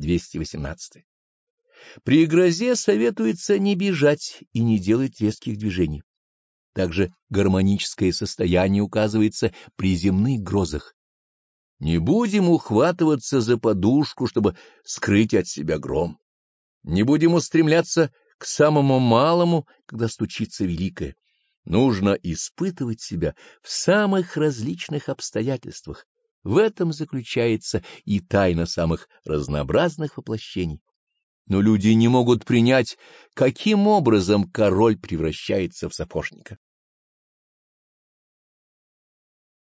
218. При грозе советуется не бежать и не делать резких движений. Также гармоническое состояние указывается при земных грозах. Не будем ухватываться за подушку, чтобы скрыть от себя гром. Не будем устремляться к самому малому, когда стучится великое. Нужно испытывать себя в самых различных обстоятельствах. В этом заключается и тайна самых разнообразных воплощений. Но люди не могут принять, каким образом король превращается в сапожника.